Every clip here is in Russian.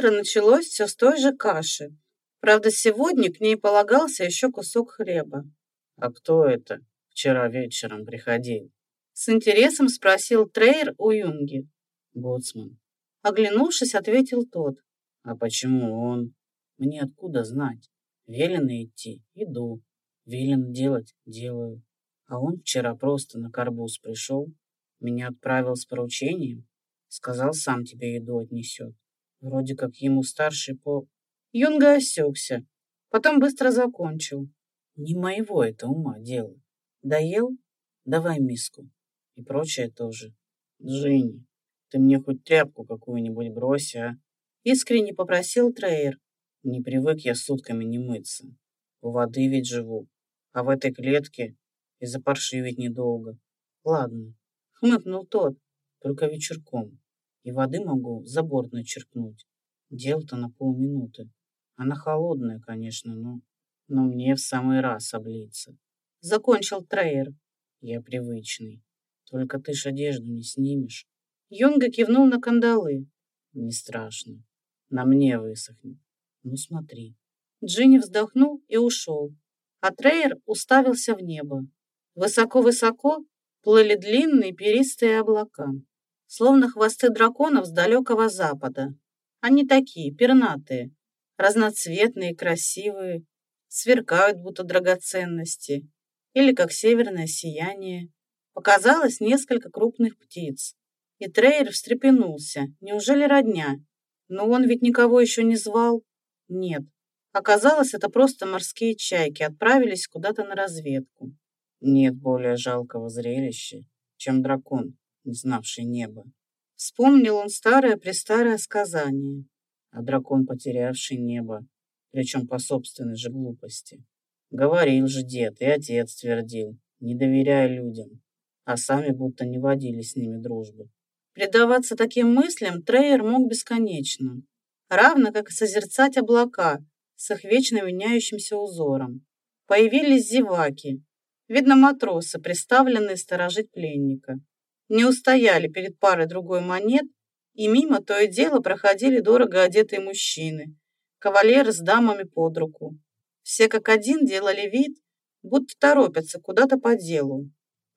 Утро началось все с той же каши. Правда, сегодня к ней полагался еще кусок хлеба. «А кто это вчера вечером приходил?» С интересом спросил Трейер у Юнги. «Боцман». Оглянувшись, ответил тот. «А почему он? Мне откуда знать? Велено идти — иду. Велено делать — делаю. А он вчера просто на карбуз пришел, меня отправил с поручением, сказал, сам тебе еду отнесет. Вроде как ему старший по... Юнга осекся, потом быстро закончил. Не моего это ума дело. Доел? Давай миску. И прочее тоже. Джинни, ты мне хоть тряпку какую-нибудь брось, а? Искренне попросил Трейер. Не привык я сутками не мыться. У воды ведь живу. А в этой клетке и запаршивить недолго. Ладно, хмыкнул тот, только вечерком. И воды могу за борт начерпнуть. Дело-то на полминуты. Она холодная, конечно, но... Но мне в самый раз облиться. Закончил Трейер. Я привычный. Только ты ж одежду не снимешь. Юнга кивнул на кандалы. Не страшно. На мне высохнет. Ну смотри. Джинни вздохнул и ушел. А Трейер уставился в небо. Высоко-высоко плыли длинные перистые облака, словно хвосты драконов с далекого запада. Они такие, пернатые, разноцветные, красивые, сверкают, будто драгоценности, или как северное сияние. Показалось несколько крупных птиц, и Трейер встрепенулся. Неужели родня? Но он ведь никого еще не звал. Нет, оказалось, это просто морские чайки отправились куда-то на разведку. Нет более жалкого зрелища, чем дракон, не знавший неба. Вспомнил он старое-престарое сказание. А дракон, потерявший небо, причем по собственной же глупости. Говорил же дед, и отец твердил, не доверяя людям, а сами будто не водили с ними дружбы. Предаваться таким мыслям Трейер мог бесконечно, равно как и созерцать облака с их вечно меняющимся узором. Появились зеваки, Видно, матросы, приставленные сторожить пленника. Не устояли перед парой другой монет, и мимо то и дело проходили дорого одетые мужчины, кавалеры с дамами под руку. Все как один делали вид, будто торопятся куда-то по делу.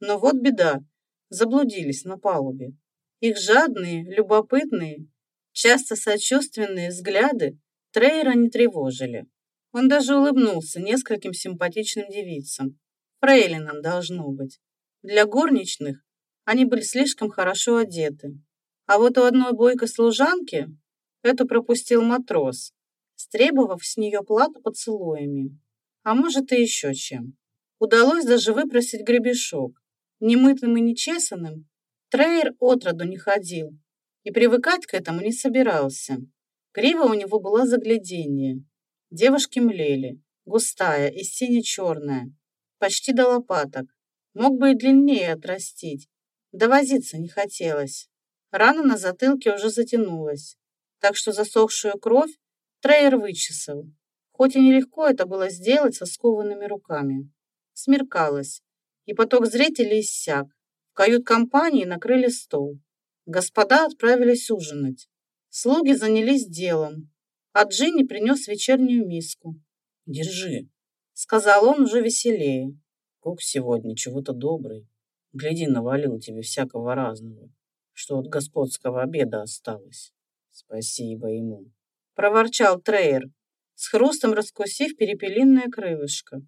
Но вот беда, заблудились на палубе. Их жадные, любопытные, часто сочувственные взгляды Трейера не тревожили. Он даже улыбнулся нескольким симпатичным девицам, фрейлинам должно быть. Для горничных они были слишком хорошо одеты. А вот у одной бойкой служанки эту пропустил матрос, стребовав с нее плату поцелуями. А может и еще чем. Удалось даже выпросить гребешок. Немытым и нечесанным Трейер отроду не ходил и привыкать к этому не собирался. Грива у него была загляденье. Девушки млели, густая и сине-черная, почти до лопаток. Мог бы и длиннее отрастить. Да возиться не хотелось. Рана на затылке уже затянулась, так что засохшую кровь Трейер вычесал. Хоть и нелегко это было сделать со скованными руками. Смеркалось, и поток зрителей иссяк. В кают-компании накрыли стол. Господа отправились ужинать. Слуги занялись делом, а Джинни принес вечернюю миску. «Держи», Сказал он уже веселее. Кук сегодня чего-то добрый. Гляди, навалил тебе всякого разного, что от господского обеда осталось. Спасибо ему. Проворчал Трейер, с хрустом раскусив перепелиное крылышко.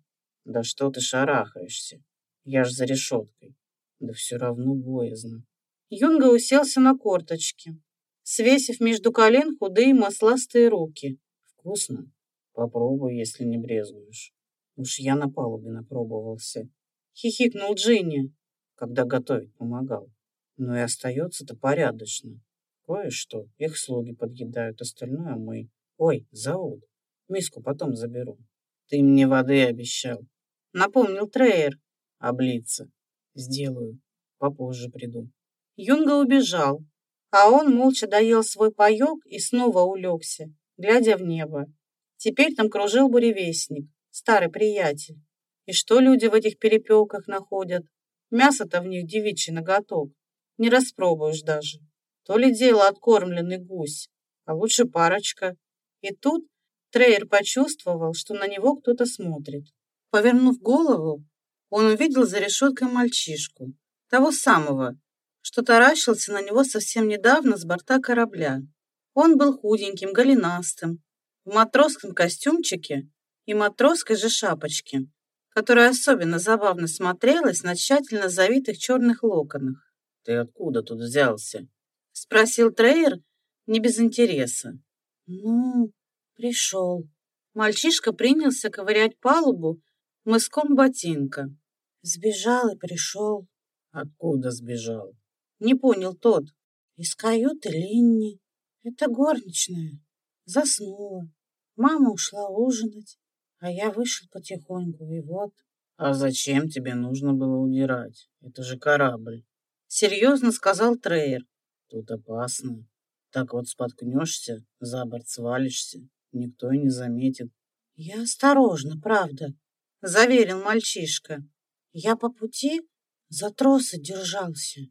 Да что ты шарахаешься? Я ж за решеткой. Да все равно боязно. Юнга уселся на корточки, свесив между колен худые масластые руки. Вкусно? Попробуй, если не брезгуешь. Уж я на палубе напробовался. Хихикнул Джинни, когда готовить помогал. Но и остается-то порядочно. Кое-что их слуги подъедают, остальное мы. Ой, зовут. Миску потом заберу. Ты мне воды обещал. Напомнил Трейер. Облиться. Сделаю. Попозже приду. Юнга убежал, а он молча доел свой паёк и снова улегся, глядя в небо. Теперь там кружил буревестник старый приятель. И что люди в этих перепелках находят? Мясо-то в них девичий ноготок. Не распробуешь даже. То ли дело откормленный гусь. а лучше парочка. И тут Трейер почувствовал, что на него кто-то смотрит. Повернув голову, он увидел за решеткой мальчишку, того самого, что таращился на него совсем недавно с борта корабля. Он был худеньким, голенастым, в матросском костюмчике и матросской же шапочке, которая особенно забавно смотрелась на тщательно завитых черных локонах. «Ты откуда тут взялся?» — спросил Трейер не без интереса. «Ну, пришел». Мальчишка принялся ковырять палубу мыском ботинка. Сбежал и пришел. Откуда сбежал? Не понял тот. Из каюты Линни. Это горничная. Заснула. Мама ушла ужинать, а я вышел потихоньку, и вот... А зачем тебе нужно было удирать? Это же корабль. Серьезно сказал Трейер. Тут опасно. Так вот споткнешься, за борт свалишься, никто и не заметит. Я осторожно, правда, заверил мальчишка. Я по пути за тросы держался.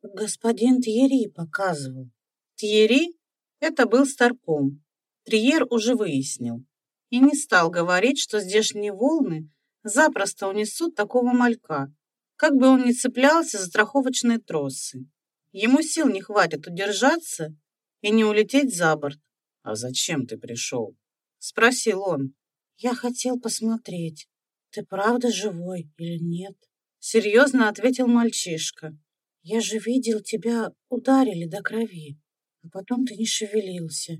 Господин Тьери показывал. Тьери — это был старпом. Триер уже выяснил. И не стал говорить, что здешние волны запросто унесут такого малька, как бы он ни цеплялся за страховочные тросы. Ему сил не хватит удержаться и не улететь за борт. «А зачем ты пришел?» — спросил он. «Я хотел посмотреть, ты правда живой или нет?» Серьезно ответил мальчишка. «Я же видел, тебя ударили до крови, а потом ты не шевелился.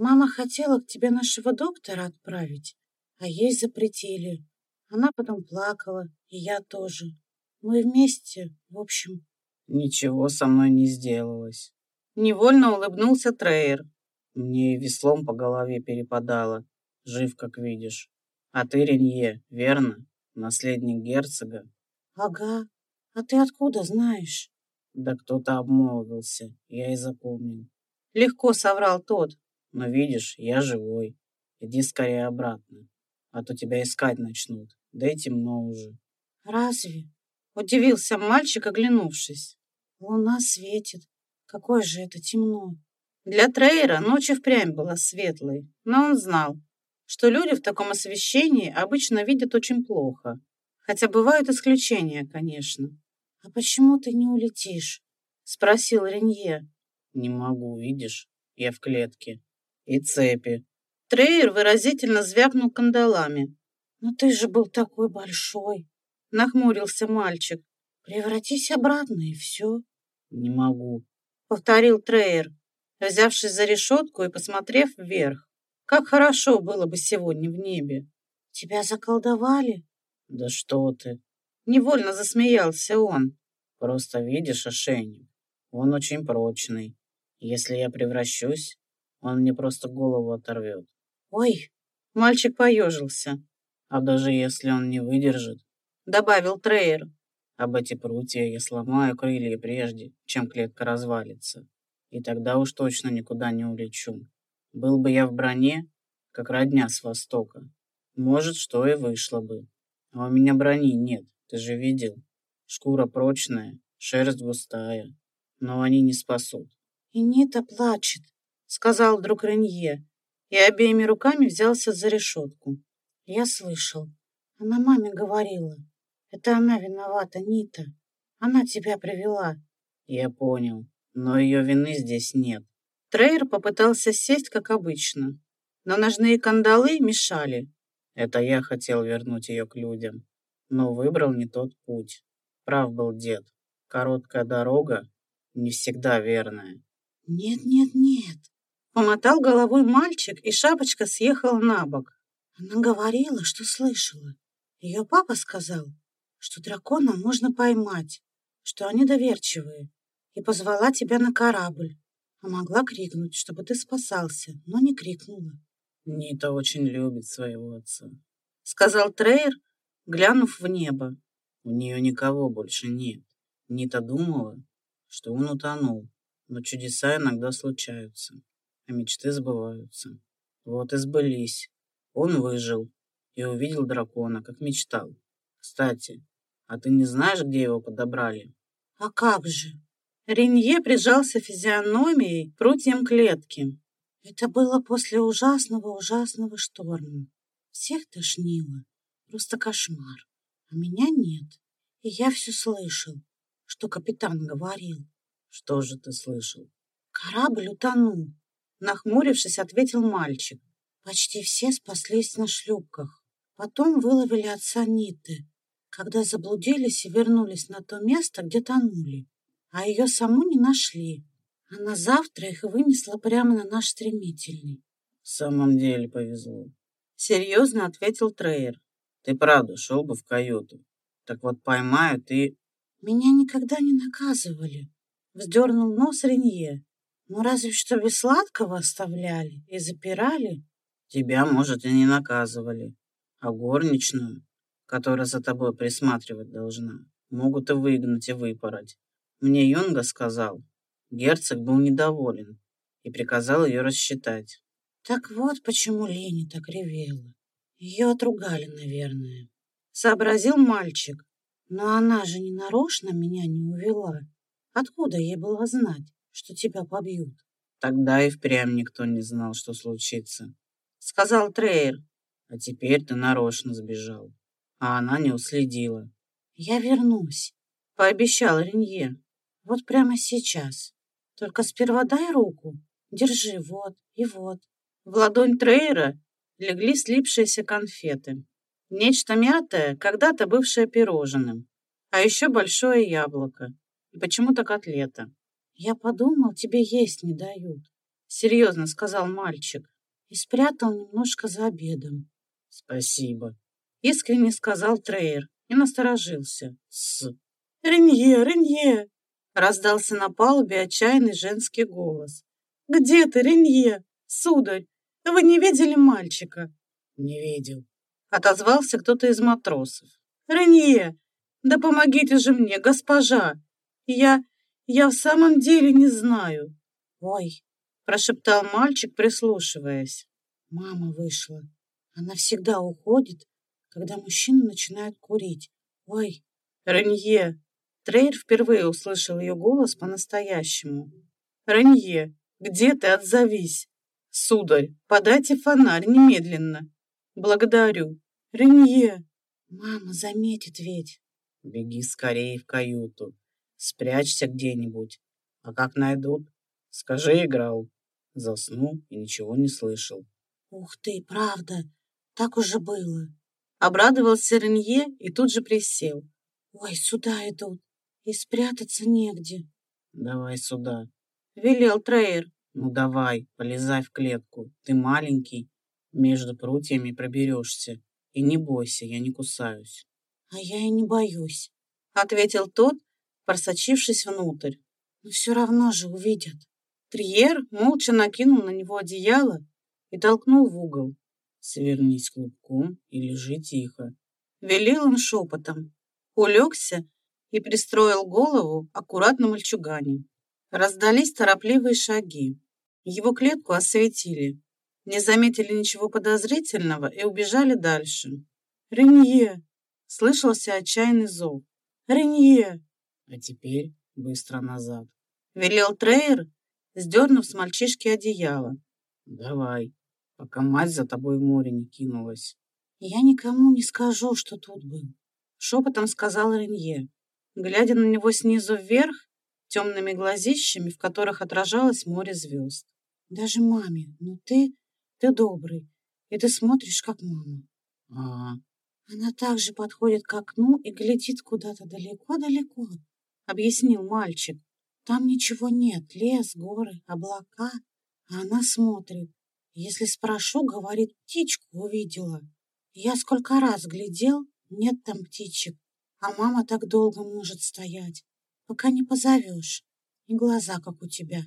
Мама хотела к тебе нашего доктора отправить, а ей запретили. Она потом плакала, и я тоже. Мы вместе, в общем, Ничего со мной не сделалось. Невольно улыбнулся Трейер. Мне и веслом по голове перепадало. Жив, как видишь. А ты Ренье, верно? Наследник герцога? Ага. А ты откуда знаешь? Да кто-то обмолвился, я и запомнил. Легко соврал тот. Но видишь, я живой. Иди скорее обратно, а то тебя искать начнут. Да и темно уже. Разве? Удивился мальчик, оглянувшись. Луна светит. Какое же это темно. Для Трейера ночь впрямь была светлой, но он знал, что люди в таком освещении обычно видят очень плохо. Хотя бывают исключения, конечно. «А почему ты не улетишь?» — спросил Ренье. «Не могу, видишь, я в клетке. И цепи». Трейер выразительно звякнул кандалами. «Но ты же был такой большой!» — нахмурился мальчик. Превратись обратно, и все. Не могу, повторил Трейер, взявшись за решетку и посмотрев вверх. Как хорошо было бы сегодня в небе. Тебя заколдовали? Да что ты. Невольно засмеялся он. Просто видишь ошейник. Он очень прочный. Если я превращусь, он мне просто голову оторвет. Ой, мальчик поежился. А даже если он не выдержит, добавил Трейер, об эти прутья я сломаю крылья прежде, чем клетка развалится. И тогда уж точно никуда не улечу. Был бы я в броне, как родня с востока. Может, что и вышло бы. А у меня брони нет, ты же видел. Шкура прочная, шерсть густая. Но они не спасут. «И Нита плачет», — сказал вдруг Ренье, и обеими руками взялся за решетку. Я слышал. Она маме говорила. Это она виновата, Нита. Она тебя привела. Я понял, но ее вины здесь нет. Трейер попытался сесть, как обычно, но ножные кандалы мешали. Это я хотел вернуть ее к людям, но выбрал не тот путь. Прав был дед. Короткая дорога не всегда верная. Нет, нет, нет. Помотал головой мальчик, и шапочка съехала на бок. Она говорила, что слышала. Ее папа сказал, что дракона можно поймать, что они доверчивые, и позвала тебя на корабль, а могла крикнуть, чтобы ты спасался, но не крикнула. Нита очень любит своего отца, сказал Трейер, глянув в небо. У нее никого больше нет. Нита думала, что он утонул, но чудеса иногда случаются, а мечты сбываются. Вот и сбылись. Он выжил и увидел дракона, как мечтал. Кстати, а ты не знаешь, где его подобрали? А как же? Ренье прижался физиономией прутьям клетки. Это было после ужасного-ужасного шторма. Всех тошнило. Просто кошмар. А меня нет. И я все слышал, что капитан говорил. Что же ты слышал? Корабль утонул. Нахмурившись, ответил мальчик. Почти все спаслись на шлюпках. Потом выловили отца Ниты, когда заблудились и вернулись на то место, где тонули. А ее саму не нашли. А на завтра их вынесло прямо на наш стремительный. В самом деле повезло. Серьезно ответил Трейер. Ты правда шел бы в каюту. Так вот поймают и... Меня никогда не наказывали. Вздернул нос Ренье. Ну разве что без сладкого оставляли и запирали. Тебя, может, и не наказывали. А горничную, которая за тобой присматривать должна, могут и выгнать, и выпороть. Мне Юнга сказал, Герцог был недоволен и приказал ее рассчитать. Так вот почему Лени так ревела. Ее отругали, наверное. Сообразил мальчик. Но она же не нарочно меня не увела. Откуда ей было знать, что тебя побьют? Тогда и впрямь никто не знал, что случится. Сказал Трейер. А теперь ты нарочно сбежал. А она не уследила. Я вернусь, пообещал Ренье. Вот прямо сейчас. Только сперва дай руку. Держи, вот и вот. В ладонь Трейера легли слипшиеся конфеты. Нечто мятое, когда-то бывшее пирожным. А еще большое яблоко. И почему-то котлета. «Я подумал, тебе есть не дают», — серьезно сказал мальчик. И спрятал немножко за обедом. «Спасибо», — искренне сказал Трейер и насторожился. «С...» «Ренье, Ренье!» Раздался на палубе отчаянный женский голос. «Где ты, Ренье? Сударь, вы не видели мальчика?» «Не видел», — отозвался кто-то из матросов. «Ренье, да помогите же мне, госпожа! Я... я в самом деле не знаю». «Ой», — прошептал мальчик, прислушиваясь. «Мама вышла. Она всегда уходит, когда мужчина начинает курить. Ой!» «Ренье, Трейр впервые услышал ее голос по-настоящему. «Ранье, где ты? Отзовись!» «Сударь, подайте фонарь немедленно!» «Благодарю!» «Ренье!» «Мама заметит ведь!» «Беги скорее в каюту, спрячься где-нибудь, а как найдут, скажи, играл!» Заснул и ничего не слышал. «Ух ты, правда, так уже было!» Обрадовался Ренье и тут же присел. «Ой, сюда идут!» и спрятаться негде. Давай сюда. Велел Трейер. Ну давай, полезай в клетку. Ты маленький, между прутьями проберешься. И не бойся, я не кусаюсь. А я и не боюсь, ответил тот, просочившись внутрь. Но все равно же увидят. Триер молча накинул на него одеяло и толкнул в угол. Свернись клубком и лежи тихо. Велел он шепотом. Улегся и пристроил голову аккуратно мальчугане. Раздались торопливые шаги. Его клетку осветили. Не заметили ничего подозрительного и убежали дальше. «Ренье!» — слышался отчаянный зов. «Ренье!» «А теперь быстро назад!» — велел Трейер, сдернув с мальчишки одеяло. «Давай, пока мать за тобой в море не кинулась». «Я никому не скажу, что тут был», — шепотом сказал Ренье глядя на него снизу вверх, темными глазищами, в которых отражалось море звезд. «Даже маме, ну ты, ты добрый, и ты смотришь, как мама». А, Она также подходит к окну и глядит куда-то далеко-далеко, объяснил мальчик. Там ничего нет, лес, горы, облака, а она смотрит. Если спрошу, говорит, птичку увидела. Я сколько раз глядел, нет там птичек. А мама так долго может стоять, пока не позовешь. И глаза, как у тебя.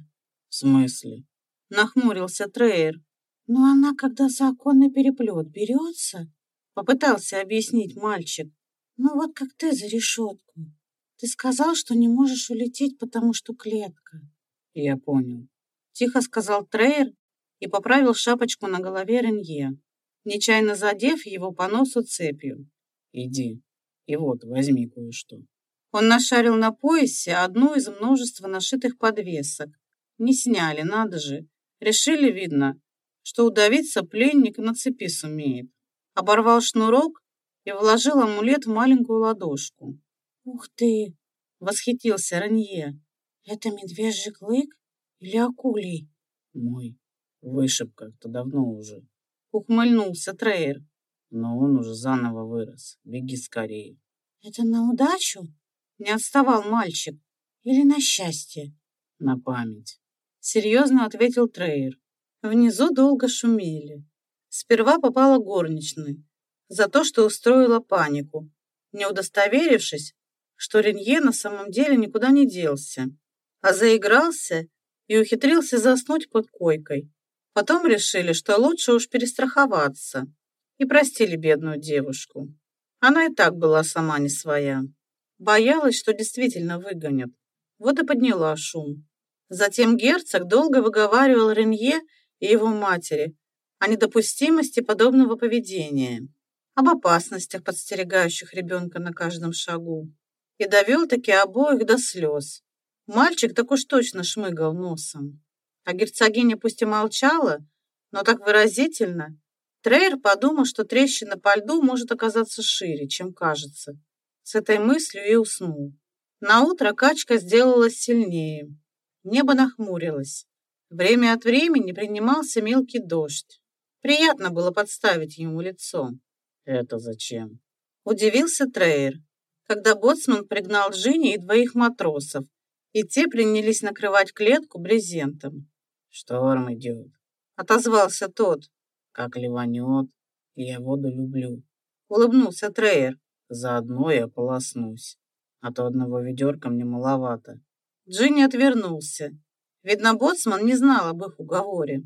В смысле? Нахмурился Трейер. Но она, когда за оконный переплет берется, попытался объяснить мальчик. Ну вот как ты за решетку. Ты сказал, что не можешь улететь, потому что клетка. Я понял. Тихо сказал Трейер и поправил шапочку на голове Ренье, нечаянно задев его по носу цепью. Иди, и вот, возьми кое-что. Он нашарил на поясе одну из множества нашитых подвесок. Не сняли, надо же. Решили, видно, что удавиться пленник на цепи сумеет. Оборвал шнурок и вложил амулет в маленькую ладошку. «Ух ты!» — восхитился Ранье. «Это медвежий клык или акулий?» «Мой. Вышиб как-то давно уже». Ухмыльнулся Трейер. Но он уже заново вырос. Беги скорее. «Это на удачу?» Не отставал мальчик. «Или на счастье?» На память. Серьезно ответил Трейер. Внизу долго шумели. Сперва попала горничная за то, что устроила панику, не удостоверившись, что Ренье на самом деле никуда не делся, а заигрался и ухитрился заснуть под койкой. Потом решили, что лучше уж перестраховаться, и простили бедную девушку. Она и так была сама не своя. Боялась, что действительно выгонят. Вот и подняла шум. Затем герцог долго выговаривал Ренье и его матери о недопустимости подобного поведения, об опасностях, подстерегающих ребенка на каждом шагу, и довел таки обоих до слез. Мальчик так уж точно шмыгал носом. А герцогиня пусть и молчала, но так выразительно. Трейер подумал, что трещина по льду может оказаться шире, чем кажется. С этой мыслью и уснул. На утро качка сделалась сильнее. Небо нахмурилось. Время от времени принимался мелкий дождь. Приятно было подставить ему лицо. «Это зачем?» Удивился Трейер, когда боцман пригнал Джинни и двоих матросов, и те принялись накрывать клетку брезентом. «Шторм идет», — отозвался тот. «Как ливанет, я воду люблю», — улыбнулся Трейер. «Заодно я полоснусь, а то одного ведерка мне маловато». Джинни отвернулся. Видно, боцман не знал об их уговоре.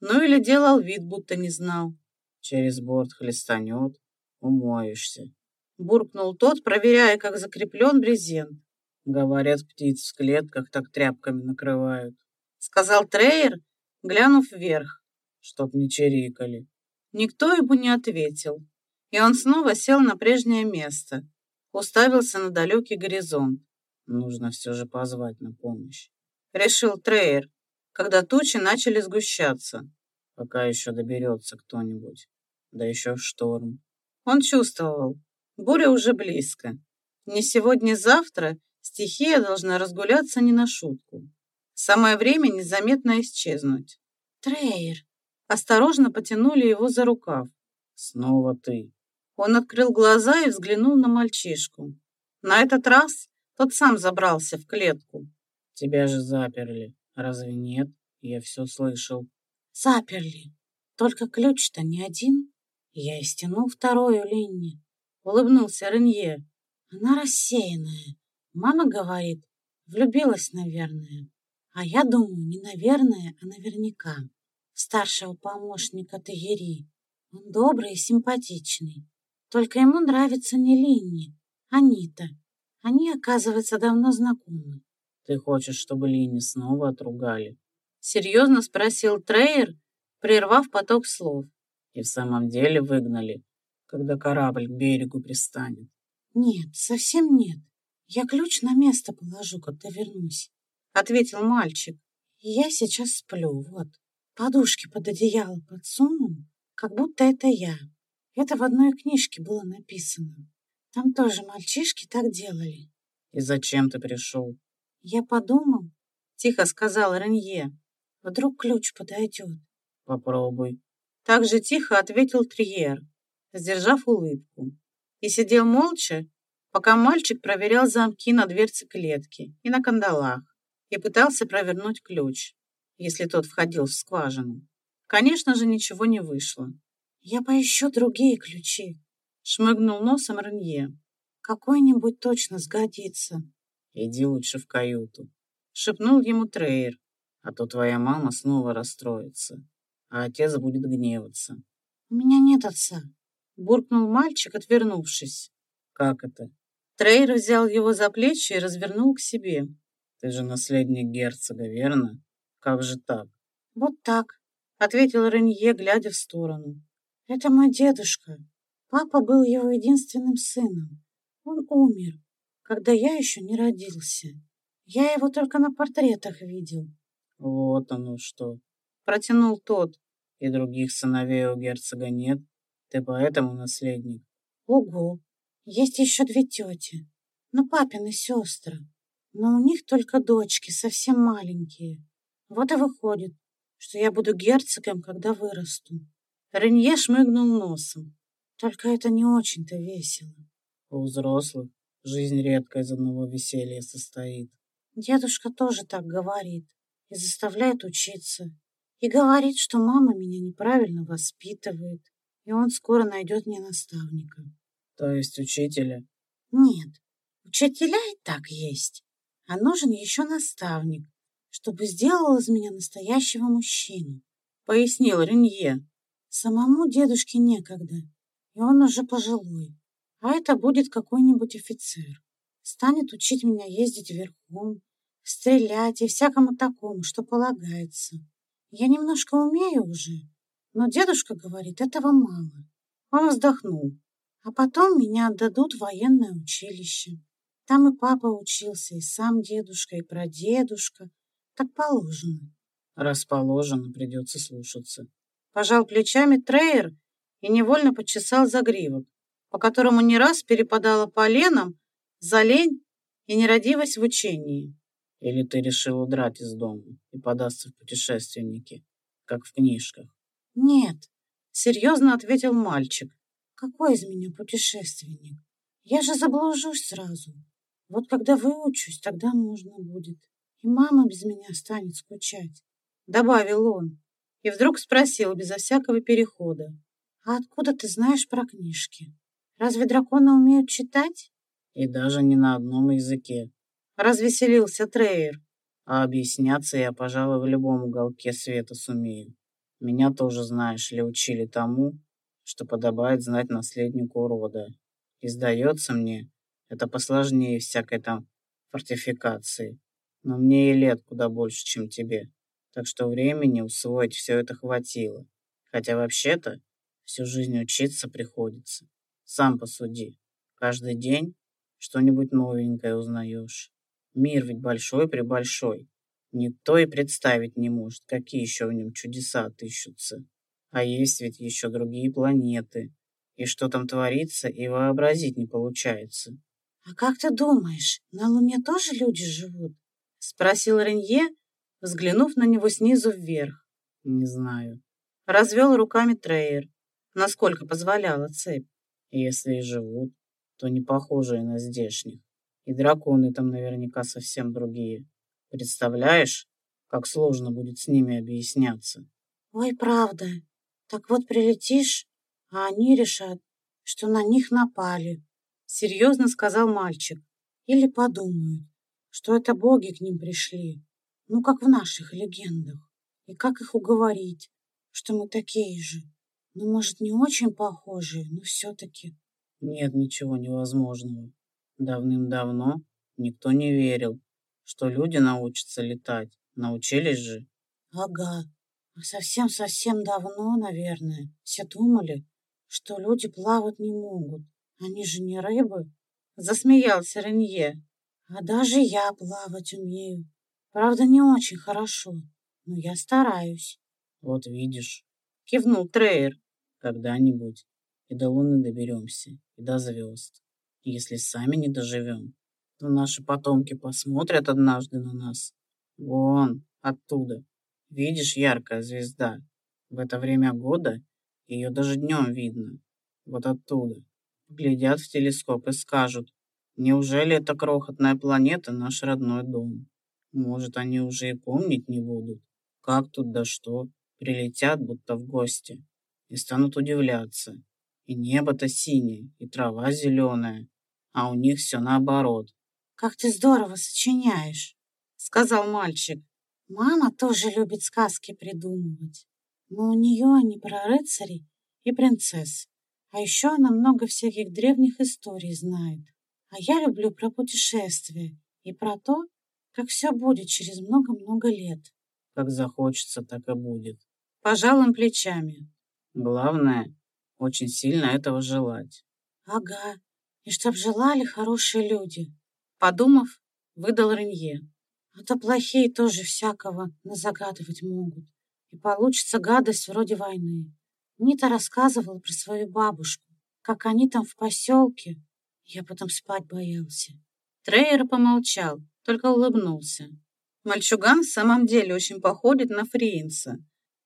Ну или делал вид, будто не знал. Через борт хлестанет, умоешься. Буркнул тот, проверяя, как закреплен брезент. Говорят, птиц в клетках так тряпками накрывают. Сказал Трейер, глянув вверх. Чтоб не чирикали. Никто ему не ответил. И он снова сел на прежнее место. Уставился на далекий горизонт. Нужно все же позвать на помощь. Решил Трейер, когда тучи начали сгущаться. Пока еще доберется кто-нибудь. Да еще шторм. Он чувствовал, буря уже близко. Не сегодня-завтра стихия должна разгуляться не на шутку. Самое время незаметно исчезнуть. Трейер. Осторожно потянули его за рукав. Снова ты. Он открыл глаза и взглянул на мальчишку. На этот раз тот сам забрался в клетку. Тебя же заперли. Разве нет? Я все слышал. Заперли. Только ключ-то не один. Я и стянул вторую Линни. Улыбнулся Ренье. Она рассеянная. Мама говорит, влюбилась, наверное. А я думаю, не наверное, а наверняка. Старшего помощника Тагери. Он добрый и симпатичный. Только ему нравится не Линни, а Нита. Они, оказывается, давно знакомы. Ты хочешь, чтобы Линни снова отругали? Серьезно спросил Трейер, прервав поток слов. И в самом деле выгнали, когда корабль к берегу пристанет. Нет, совсем нет. Я ключ на место положу, когда вернусь. Ответил мальчик. Я сейчас сплю, вот. Подушки под одеяло подсуну, как будто это я. Это в одной книжке было написано. Там тоже мальчишки так делали. И зачем ты пришел? Я подумал, тихо сказал Ренье. Вдруг ключ подойдет. Попробуй. Так же тихо ответил Триер, сдержав улыбку. И сидел молча, пока мальчик проверял замки на дверце клетки и на кандалах и пытался провернуть ключ, если тот входил в скважину. Конечно же, ничего не вышло. «Я поищу другие ключи», — шмыгнул носом Ренье. «Какой-нибудь точно сгодится». «Иди лучше в каюту», — шепнул ему Трейер. «А то твоя мама снова расстроится, а отец будет гневаться». «У меня нет отца», — буркнул мальчик, отвернувшись. «Как это?» Трейер взял его за плечи и развернул к себе. «Ты же наследник герцога, верно? Как же так?» «Вот так», — ответил Ренье, глядя в сторону. «Это мой дедушка. Папа был его единственным сыном. Он умер, когда я еще не родился. Я его только на портретах видел». «Вот оно что!» Протянул тот. И других сыновей у герцога нет. Ты поэтому наследник. Ого, есть еще две тети. Ну, папины сестры. Но у них только дочки, совсем маленькие. Вот и выходит, что я буду герцогом, когда вырасту. Ренье шмыгнул носом. Только это не очень-то весело. У взрослых жизнь редко из одного веселья состоит. Дедушка тоже так говорит и заставляет учиться. И говорит, что мама меня неправильно воспитывает, и он скоро найдет мне наставника. То есть учителя? Нет, учителя и так есть. А нужен еще наставник, чтобы сделал из меня настоящего мужчину, пояснил Ренье. Самому дедушке некогда, и он уже пожилой. А это будет какой-нибудь офицер. Станет учить меня ездить верхом, стрелять и всякому такому, что полагается. Я немножко умею уже, но дедушка говорит, этого мало. Он вздохнул. А потом меня отдадут в военное училище. Там и папа учился, и сам дедушка, и прадедушка. Так положено. Раз положено, придется слушаться. Пожал плечами Трейер и невольно почесал загривок, по которому не раз перепадала поленом за лень и нерадивость в учении. Или ты решил удрать из дома и податься в путешественники, как в книжках? Нет, серьезно ответил мальчик. Какой из меня путешественник? Я же заблужусь сразу. Вот когда выучусь, тогда можно будет. И мама без меня станет скучать. Добавил он. И вдруг спросил безо всякого перехода. А откуда ты знаешь про книжки? Разве драконы умеют читать? И даже не на одном языке. Развеселился Трейер. А объясняться я, пожалуй, в любом уголке света сумею. Меня тоже, знаешь ли, учили тому, что подобает знать наследнику рода. И сдается мне, это посложнее всякой там фортификации. Но мне и лет куда больше, чем тебе. Так что времени усвоить все это хватило. Хотя вообще-то всю жизнь учиться приходится. Сам посуди. Каждый день что-нибудь новенькое узнаешь. Мир ведь большой-пребольшой. Никто и представить не может, какие еще в нем чудеса отыщутся. А есть ведь еще другие планеты. И что там творится, и вообразить не получается. «А как ты думаешь, на Луне тоже люди живут?» Спросил Ренье, взглянув на него снизу вверх. «Не знаю». Развел руками Трейер, насколько позволяла цепь. Если и живут, то не похожие на здешних. И драконы там наверняка совсем другие. Представляешь, как сложно будет с ними объясняться? Ой, правда. Так вот прилетишь, а они решат, что на них напали. Серьезно сказал мальчик. Или подумают, что это боги к ним пришли. Ну, как в наших легендах. И как их уговорить, что мы такие же. Ну, может, не очень похожие, но все-таки. Нет ничего невозможного. Давным-давно никто не верил, что люди научатся летать. Научились же? Ага. А совсем-совсем давно, наверное, все думали, что люди плавать не могут. Они же не рыбы. Засмеялся Ренье. А даже я плавать умею. Правда, не очень хорошо, но я стараюсь. Вот видишь. Кивнул Трейер. Когда-нибудь и до Луны доберемся, и до звезд. Если сами не доживем, то наши потомки посмотрят однажды на нас. Вон, оттуда. Видишь, яркая звезда. В это время года ее даже днем видно. Вот оттуда. Глядят в телескоп и скажут, неужели эта крохотная планета наш родной дом? Может, они уже и помнить не будут, как тут да что, прилетят будто в гости и станут удивляться. И небо-то синее, и трава зеленая, а у них все наоборот. «Как ты здорово сочиняешь», — сказал мальчик. «Мама тоже любит сказки придумывать, но у нее они про рыцарей и принцесс, а еще она много всяких древних историй знает. А я люблю про путешествия и про то, как все будет через много-много лет». «Как захочется, так и будет». Пожал он плечами. «Главное, очень сильно этого желать». «Ага, и чтоб желали хорошие люди. Подумав, выдал Ренье. А то плохие тоже всякого назагадывать могут. и получится гадость вроде войны. Нита рассказывала про свою бабушку, как они там в поселке. Я потом спать боялся. Трейер помолчал, только улыбнулся. Мальчуган в самом деле очень походит на Фриинса.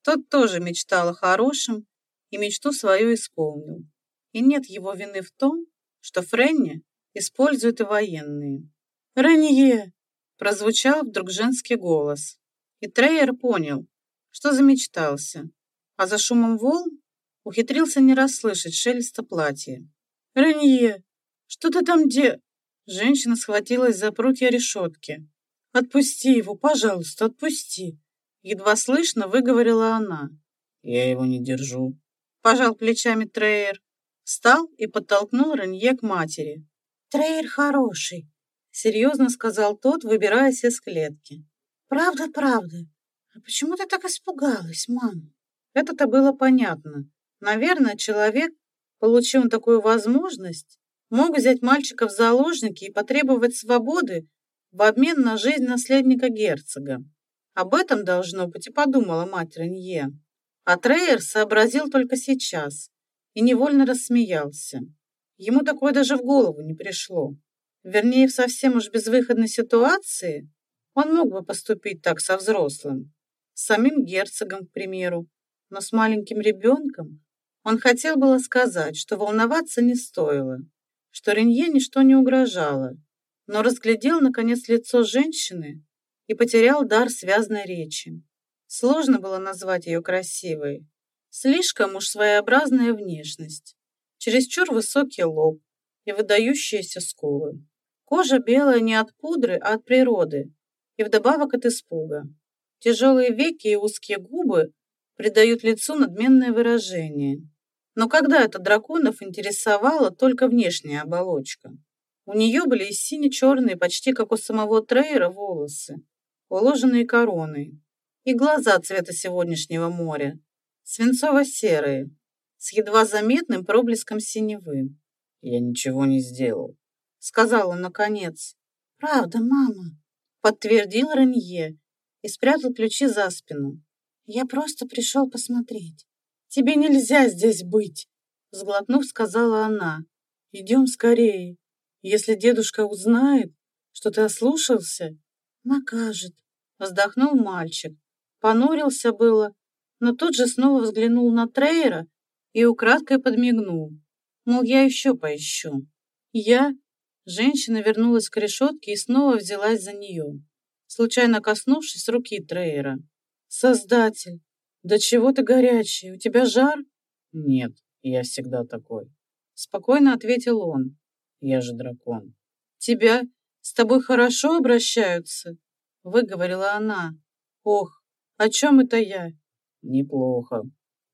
Тот тоже мечтал о хорошем и мечту свою исполнил. И нет его вины в том, что Френни используют и военные. «Ренье!» – прозвучал вдруг женский голос. И Трейер понял, что замечтался, а за шумом волн ухитрился не расслышать шелеста платья. «Ренье, что ты там де...» Женщина схватилась за прутья решетки. «Отпусти его, пожалуйста, отпусти!» Едва слышно выговорила она. «Я его не держу», — пожал плечами Трейер. Встал и подтолкнул Ренье к матери. «Трейер хороший», — серьезно сказал тот, выбираясь из клетки. «Правда, правда. А почему ты так испугалась, мам?» Это-то было понятно. Наверное, человек, получив такую возможность, мог взять мальчика в заложники и потребовать свободы в обмен на жизнь наследника герцога. Об этом, должно быть, и подумала мать Ренье. А Трейер сообразил только сейчас и невольно рассмеялся. Ему такое даже в голову не пришло. Вернее, в совсем уж безвыходной ситуации он мог бы поступить так со взрослым, с самим герцогом, к примеру, но с маленьким ребенком он хотел было сказать, что волноваться не стоило, что Ренье ничто не угрожало, но разглядел, наконец, лицо женщины и потерял дар связной речи. Сложно было назвать ее красивой. Слишком уж своеобразная внешность, чересчур высокий лоб и выдающиеся скулы. Кожа белая не от пудры, а от природы, и вдобавок от испуга. Тяжелые веки и узкие губы придают лицу надменное выражение. Но когда это драконов интересовала только внешняя оболочка? У нее были и сине-черные, почти как у самого Трейера, волосы, уложенные короной, и глаза цвета сегодняшнего моря, свинцово-серые, с едва заметным проблеском синевы. «Я ничего не сделал», — сказал он наконец. «Правда, мама», — подтвердил Ренье и спрятал ключи за спину. Я просто пришел посмотреть. Тебе нельзя здесь быть, сглотнув, сказала она. Идем скорее. Если дедушка узнает, что ты ослушался, накажет. Вздохнул мальчик. Понурился было, но тут же снова взглянул на Трейера и украдкой подмигнул. Мол, я еще поищу. Я... Женщина вернулась к решетке и снова взялась за нее, случайно коснувшись руки Трейера. Создатель, да чего ты горячий? У тебя жар? Нет, я всегда такой. Спокойно ответил он. Я же дракон. Тебя с тобой хорошо обращаются? Выговорила она. Ох, о чем это я? Неплохо.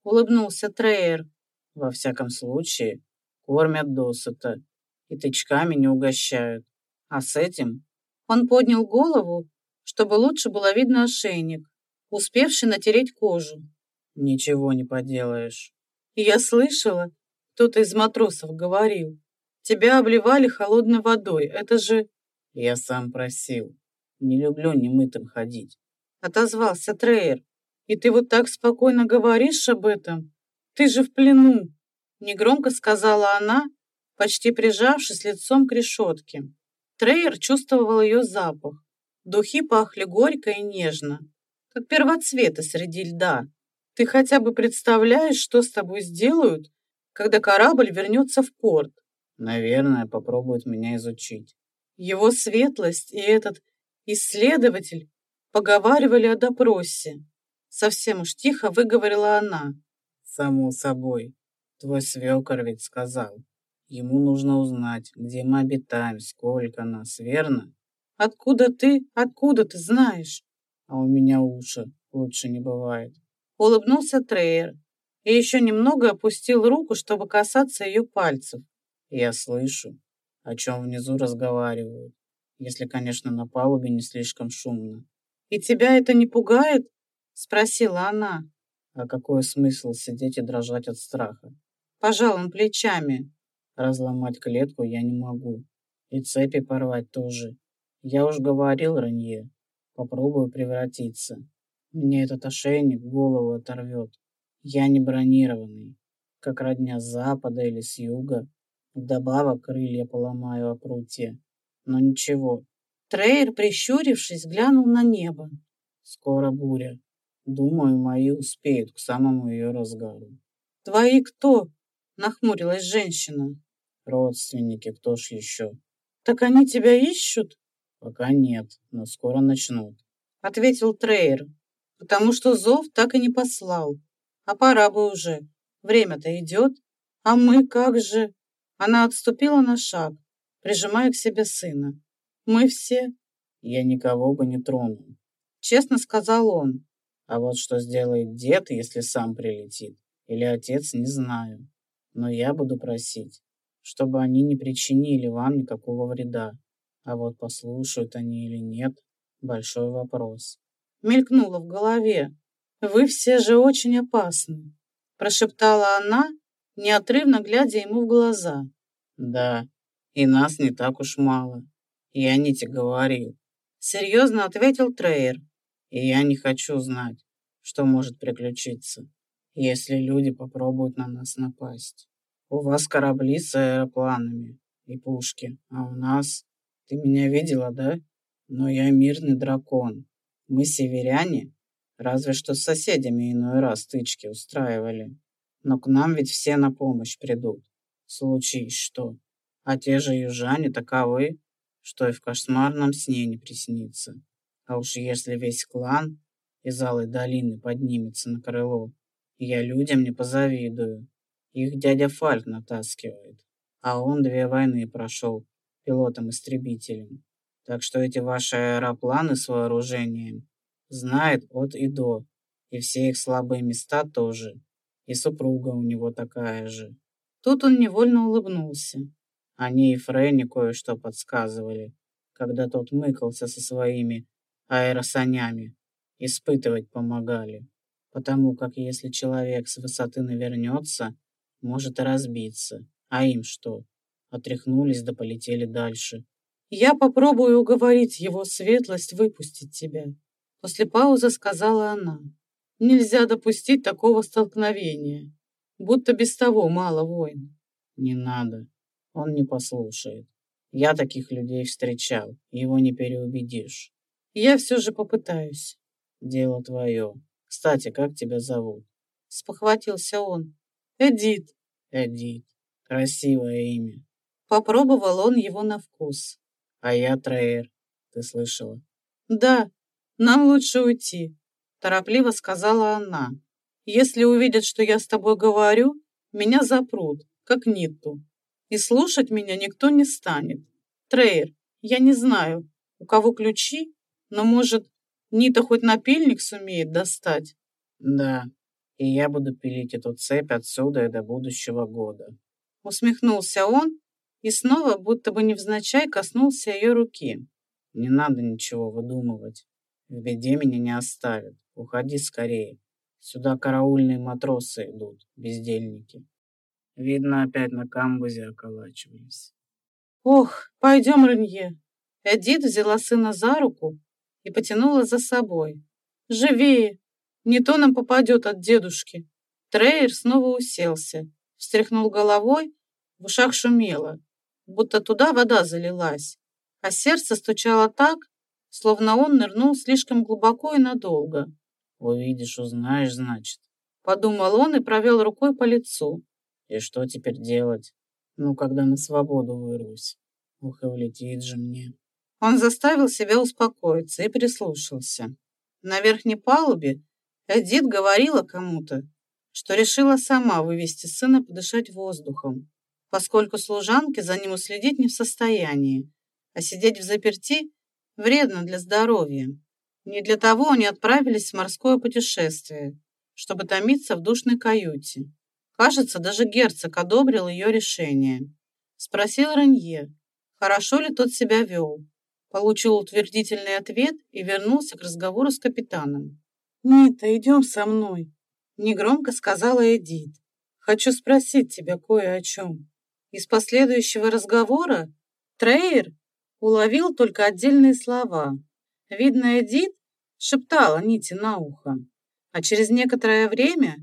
Улыбнулся Трейер. Во всяком случае, кормят досыта и тычками не угощают. А с этим он поднял голову, чтобы лучше было видно ошейник успевший натереть кожу. Ничего не поделаешь. Я слышала, кто-то из матросов говорил, тебя обливали холодной водой, это же... Я сам просил. Не люблю немытым ходить. Отозвался Трейер. И ты вот так спокойно говоришь об этом? Ты же в плену. Негромко сказала она, почти прижавшись лицом к решетке. Трейер чувствовал ее запах. Духи пахли горько и нежно как первоцветы среди льда. Ты хотя бы представляешь, что с тобой сделают, когда корабль вернется в порт? Наверное, попробуют меня изучить. Его светлость и этот исследователь поговаривали о допросе. Совсем уж тихо выговорила она. Само собой. Твой свекор ведь сказал. Ему нужно узнать, где мы обитаем, сколько нас, верно? Откуда ты, откуда ты знаешь? а у меня уши лучше не бывает. Улыбнулся Трейер и еще немного опустил руку, чтобы касаться ее пальцев. Я слышу, о чем внизу разговаривают, если, конечно, на палубе не слишком шумно. «И тебя это не пугает?» — спросила она. «А какой смысл сидеть и дрожать от страха?» Пожал он плечами. «Разломать клетку я не могу. И цепи порвать тоже. Я уж говорил Ранье, попробую превратиться. Мне этот ошейник голову оторвет. Я не бронированный, как родня с запада или с юга. Вдобавок крылья поломаю о прутье. Но ничего. Трейер, прищурившись, глянул на небо. Скоро буря. Думаю, мои успеют к самому ее разгару. Твои кто? Нахмурилась женщина. Родственники, кто ж еще? Так они тебя ищут? Пока нет, но скоро начнут. Ответил Трейер потому что зов так и не послал. А пора бы уже. Время-то идет. А мы как же? Она отступила на шаг, прижимая к себе сына. Мы все... Я никого бы не тронул. Честно сказал он. А вот что сделает дед, если сам прилетит? Или отец, не знаю. Но я буду просить, чтобы они не причинили вам никакого вреда. А вот послушают они или нет, большой вопрос мелькнуло в голове. «Вы все же очень опасны», — прошептала она, неотрывно глядя ему в глаза. «Да, и нас не так уж мало. Я не тебе говорил», — серьезно ответил Трейер. «И я не хочу знать, что может приключиться, если люди попробуют на нас напасть. У вас корабли с аэропланами и пушки, а у нас... Ты меня видела, да? Но я мирный дракон, мы северяне, разве что с соседями иной раз стычки устраивали. Но к нам ведь все на помощь придут. Случись что. А те же южане таковы, что и в кошмарном сне не приснится. А уж если весь клан из Алой долины поднимется на крыло, я людям не позавидую. Их дядя Фальк натаскивает, а он две войны прошел пилотом-истребителем. Так что эти ваши аэропланы с вооружением знает от и до, и все их слабые места тоже. И супруга у него такая же. Тут он невольно улыбнулся. Они и Фрэнни кое-что подсказывали, когда тот мыкался со своими аэросанями. Испытывать помогали. Потому как если человек с высоты навернется, может и разбиться. А им что? Отряхнулись да полетели дальше. Я попробую уговорить его светлость выпустить тебя. После паузы сказала она. Нельзя допустить такого столкновения. Будто без того мало войн. Не надо. Он не послушает. Я таких людей встречал. Его не переубедишь. Я все же попытаюсь. Дело твое. Кстати, как тебя зовут? Спохватился он. Эдит. Эдит. Красивое имя. Попробовал он его на вкус. А я Трейер. Ты слышала? Да, нам лучше уйти, торопливо сказала она. Если увидят, что я с тобой говорю, меня запрут, как Нитту. И слушать меня никто не станет. Трейер, я не знаю, у кого ключи, но, может, Нита хоть напильник сумеет достать? Да, и я буду пилить эту цепь отсюда и до будущего года. Усмехнулся он и снова, будто бы невзначай, коснулся ее руки. «Не надо ничего выдумывать. В беде меня не оставят. Уходи скорее. Сюда караульные матросы идут, бездельники. Видно, опять на камбузе околачивались». «Ох, пойдем, Ренье!» Эдит взяла сына за руку и потянула за собой. «Живее! Не то нам попадет от дедушки!» Трейер снова уселся, встряхнул головой, в ушах шумело будто туда вода залилась, а сердце стучало так, словно он нырнул слишком глубоко и надолго. «Увидишь, узнаешь, значит», — подумал он и провел рукой по лицу. «И что теперь делать? Ну, когда на свободу вырвусь? Ух, и влетит же мне». Он заставил себя успокоиться и прислушался. На верхней палубе Эдит говорила кому-то, что решила сама вывести сына подышать воздухом поскольку служанки за ним уследить не в состоянии, а сидеть в заперти вредно для здоровья. Не для того они отправились в морское путешествие, чтобы томиться в душной каюте. Кажется, даже герцог одобрил ее решение. Спросил Ранье, хорошо ли тот себя вел. Получил утвердительный ответ и вернулся к разговору с капитаном. «Нита, идем со мной», — негромко сказала Эдит. «Хочу спросить тебя кое о чем». Из последующего разговора Трейер уловил только отдельные слова. Видно, Эдит шептала Нити на ухо. А через некоторое время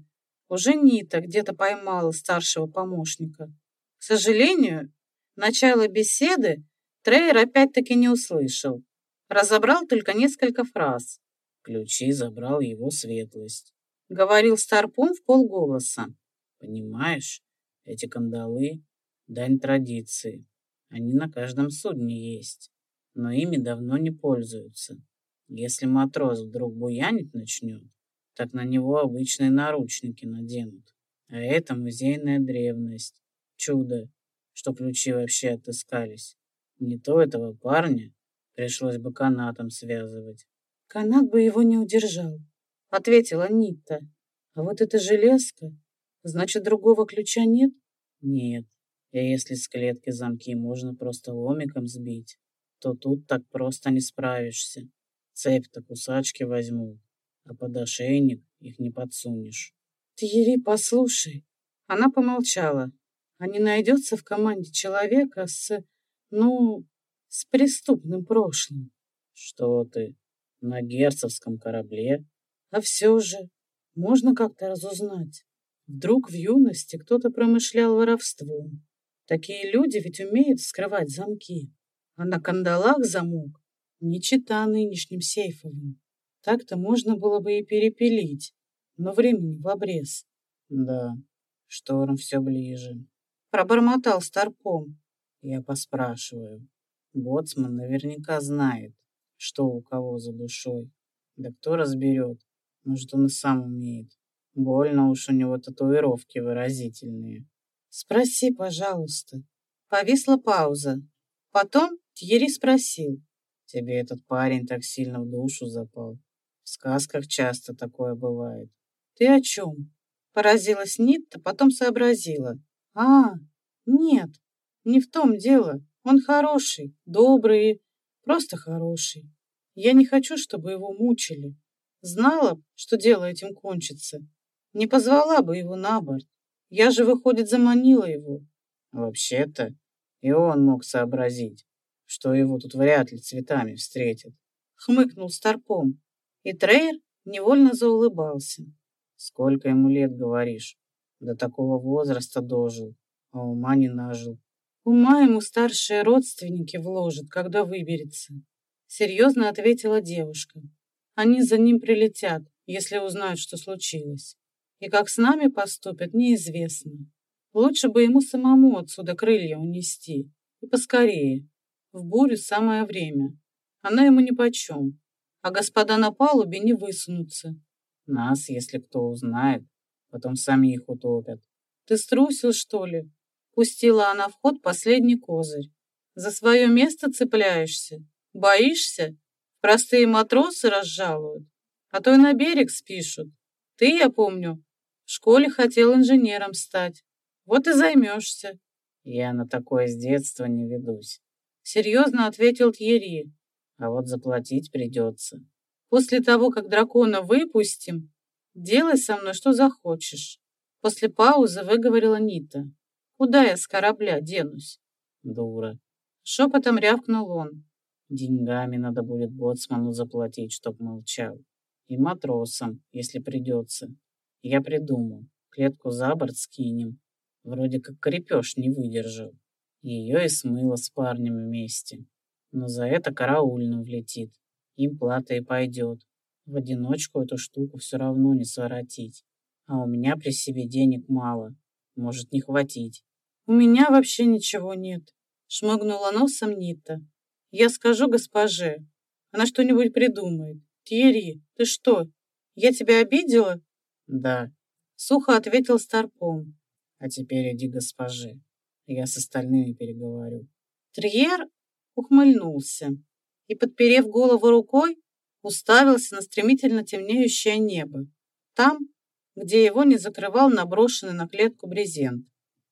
уже Нита где-то поймала старшего помощника. К сожалению, начало беседы Трейер опять-таки не услышал. Разобрал только несколько фраз. Ключи забрал его светлость. Говорил Старпом в полголоса. Понимаешь, эти кандалы — дань традиции. Они на каждом судне есть, но ими давно не пользуются. Если матрос вдруг буянить начнет, так на него обычные наручники наденут. А это музейная древность. Чудо, что ключи вообще отыскались. Не то этого парня пришлось бы канатом связывать. Канат бы его не удержал, ответила Нита. А вот эта железка, значит, другого ключа нет? Нет. И если с клетки замки можно просто ломиком сбить, то тут так просто не справишься. Цепь-то кусачки возьмут а под ошейник их не подсунешь. Тьерри, послушай. Она помолчала. А не найдется в команде человека с, ну, с преступным прошлым? Что ты, на герцовском корабле? А все же, можно как-то разузнать. Вдруг в юности кто-то промышлял воровством. Такие люди ведь умеют скрывать замки. А на кандалах замок не чита нынешним сейфовым. Так-то можно было бы и перепилить, но времени в обрез. Да, шторм все ближе. Пробормотал Старпом. Я поспрашиваю. Боцман наверняка знает, что у кого за душой. Да кто разберет? Может, он и сам умеет. Больно уж у него татуировки выразительные. Спроси, пожалуйста. Повисла пауза. Потом Тьерри спросил. Тебе этот парень так сильно в душу запал. В сказках часто такое бывает. Ты о чем? Поразилась Нитта, потом сообразила. А, нет, не в том дело. Он хороший, добрый, просто хороший. Я не хочу, чтобы его мучили. Знала, что дело этим кончится. Не позвала бы его на борт. Я же, выходит, заманила его. Вообще-то, и он мог сообразить, что его тут вряд ли цветами встретят. Хмыкнул Старпом. И Трейер невольно заулыбался. Сколько ему лет, говоришь? До такого возраста дожил, а ума не нажил. Ума ему старшие родственники вложат, когда выберется. Серьезно ответила девушка. Они за ним прилетят, если узнают, что случилось. И как с нами поступят, неизвестно. Лучше бы ему самому отсюда крылья унести. И поскорее. В бурю самое время. Она ему нипочем а господа на палубе не высунутся. Нас, если кто узнает, потом сами их утопят. Ты струсил, что ли? Пустила она в ход последний козырь. За свое место цепляешься? Боишься? Простые матросы разжалуют, а то и на берег спишут. Ты, я помню, в школе хотел инженером стать. Вот и займешься. Я на такое с детства не ведусь. Серьезно ответил Тьерри. А вот заплатить придется. После того, как дракона выпустим, делай со мной что захочешь. После паузы выговорила Нита. Куда я с корабля денусь? Дура. Шепотом рявкнул он. Деньгами надо будет боцману заплатить, чтоб молчал. И матросам, если придется. Я придумал. Клетку за борт скинем. Вроде как крепеж не выдержал. Ее и смыло с парнем вместе но за это караульным влетит. Им плата и пойдет. В одиночку эту штуку все равно не своротить. А у меня при себе денег мало. Может не хватить. У меня вообще ничего нет. Шмыгнула носом Нита. Я скажу госпоже. Она что-нибудь придумает. Тьерри, ты что, я тебя обидела? Да. Сухо ответил Старпом. А теперь иди госпоже. Я с остальными переговорю. Триер ухмыльнулся и, подперев голову рукой, уставился на стремительно темнеющее небо, там, где его не закрывал наброшенный на клетку брезент.